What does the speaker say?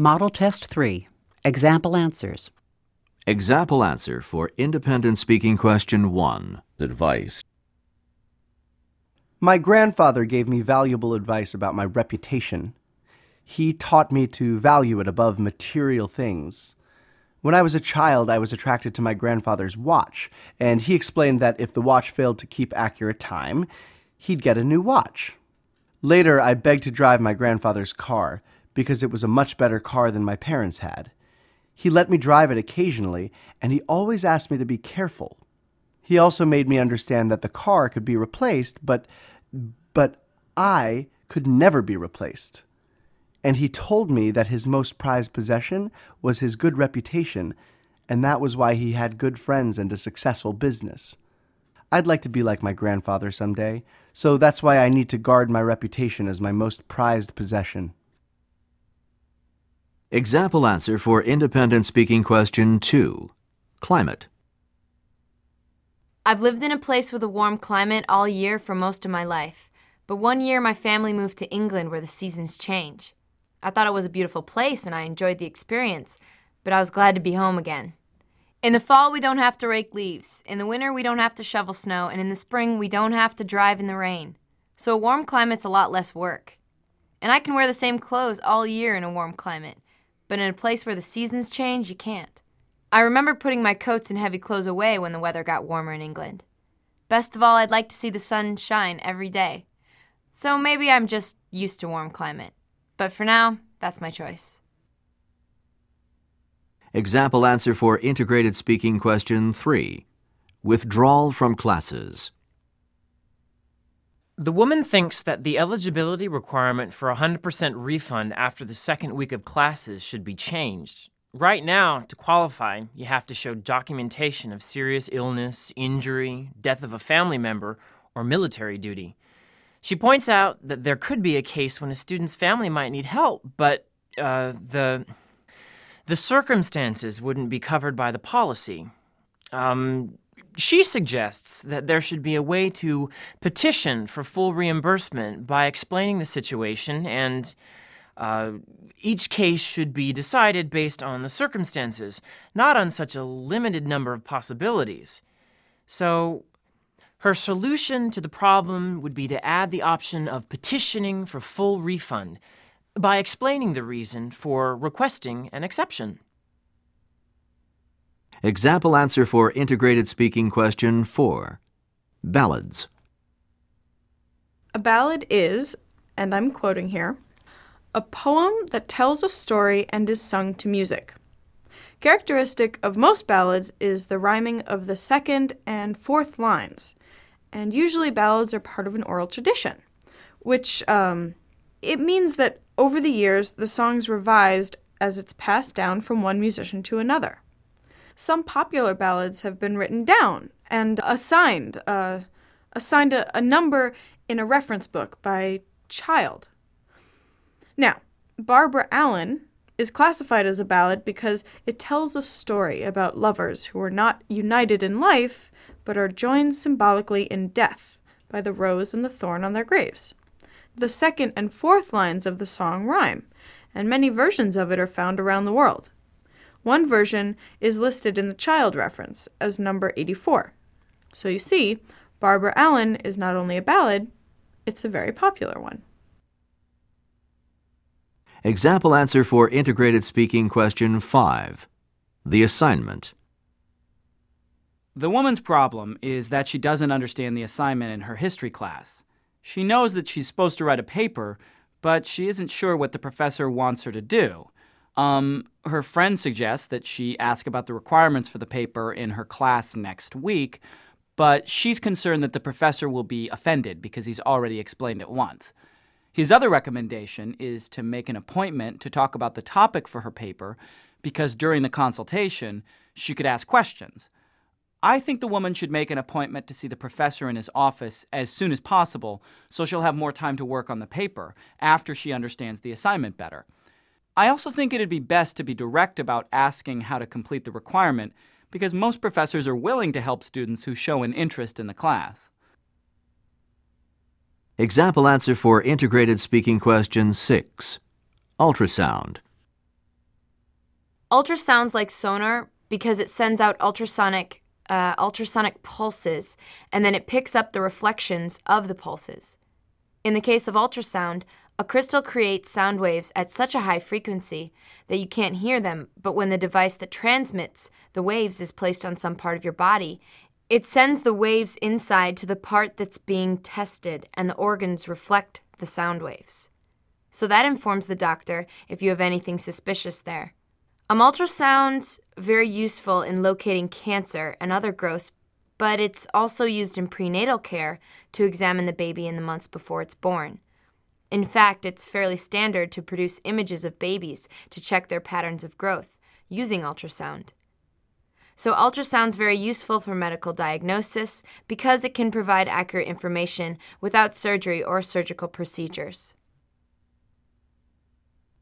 Model Test 3 Example Answers. Example answer for independent speaking question 1. Advice. My grandfather gave me valuable advice about my reputation. He taught me to value it above material things. When I was a child, I was attracted to my grandfather's watch, and he explained that if the watch failed to keep accurate time, he'd get a new watch. Later, I begged to drive my grandfather's car because it was a much better car than my parents had. He let me drive it occasionally, and he always asked me to be careful. He also made me understand that the car could be replaced, but but I could never be replaced. And he told me that his most prized possession was his good reputation, and that was why he had good friends and a successful business. I'd like to be like my grandfather someday, so that's why I need to guard my reputation as my most prized possession. Example answer for independent speaking question 2. Climate. I've lived in a place with a warm climate all year for most of my life, but one year my family moved to England where the seasons change. I thought it was a beautiful place and I enjoyed the experience, but I was glad to be home again. In the fall, we don't have to rake leaves. In the winter, we don't have to shovel snow. And in the spring, we don't have to drive in the rain. So a warm climate's a lot less work. And I can wear the same clothes all year in a warm climate. But in a place where the seasons change, you can't. I remember putting my coats and heavy clothes away when the weather got warmer in England. Best of all, I'd like to see the sun shine every day. So maybe I'm just used to warm climate. But for now, that's my choice. Example answer for integrated speaking question 3. Withdrawal from classes. The woman thinks that the eligibility requirement for a 100% refund after the second week of classes should be changed. Right now, to qualify, you have to show documentation of serious illness, injury, death of a family member, or military duty. She points out that there could be a case when a student's family might need help, but uh, the the circumstances wouldn't be covered by the policy. Um, she suggests that there should be a way to petition for full reimbursement by explaining the situation, and uh, each case should be decided based on the circumstances, not on such a limited number of possibilities. So, her solution to the problem would be to add the option of petitioning for full refund by explaining the reason for requesting an exception. Example answer for integrated speaking question 4. Ballads. A ballad is, and I'm quoting here, a poem that tells a story and is sung to music. Characteristic of most ballads is the rhyming of the second and fourth lines, and usually ballads are part of an oral tradition, which um, it means that over the years the song's revised as it's passed down from one musician to another. Some popular ballads have been written down and assigned, uh, assigned a, a number in a reference book by Child. Now, Barbara Allen is classified as a ballad because it tells a story about lovers who are not united in life but are joined symbolically in death by the rose and the thorn on their graves. The second and fourth lines of the song rhyme, and many versions of it are found around the world. One version is listed in the child reference as number 84. So you see, Barbara Allen is not only a ballad, it's a very popular one. Example answer for integrated speaking question 5. The assignment. The woman's problem is that she doesn't understand the assignment in her history class. She knows that she's supposed to write a paper, but she isn't sure what the professor wants her to do. Um, her friend suggests that she ask about the requirements for the paper in her class next week, but she's concerned that the professor will be offended because he's already explained it once. His other recommendation is to make an appointment to talk about the topic for her paper because during the consultation, she could ask questions. I think the woman should make an appointment to see the professor in his office as soon as possible so she'll have more time to work on the paper after she understands the assignment better. I also think it'd be best to be direct about asking how to complete the requirement because most professors are willing to help students who show an interest in the class. Example answer for integrated speaking question 6. Ultrasound. Ultrasound's like sonar because it sends out ultrasonic uh, ultrasonic pulses and then it picks up the reflections of the pulses. In the case of ultrasound, a crystal creates sound waves at such a high frequency that you can't hear them, but when the device that transmits the waves is placed on some part of your body, it sends the waves inside to the part that's being tested, and the organs reflect the sound waves. So that informs the doctor if you have anything suspicious there. Um, ultrasound's very useful in locating cancer and other growths, but it's also used in prenatal care to examine the baby in the months before it's born. In fact, it's fairly standard to produce images of babies to check their patterns of growth using ultrasound. So, ultrasound's very useful for medical diagnosis because it can provide accurate information without surgery or surgical procedures.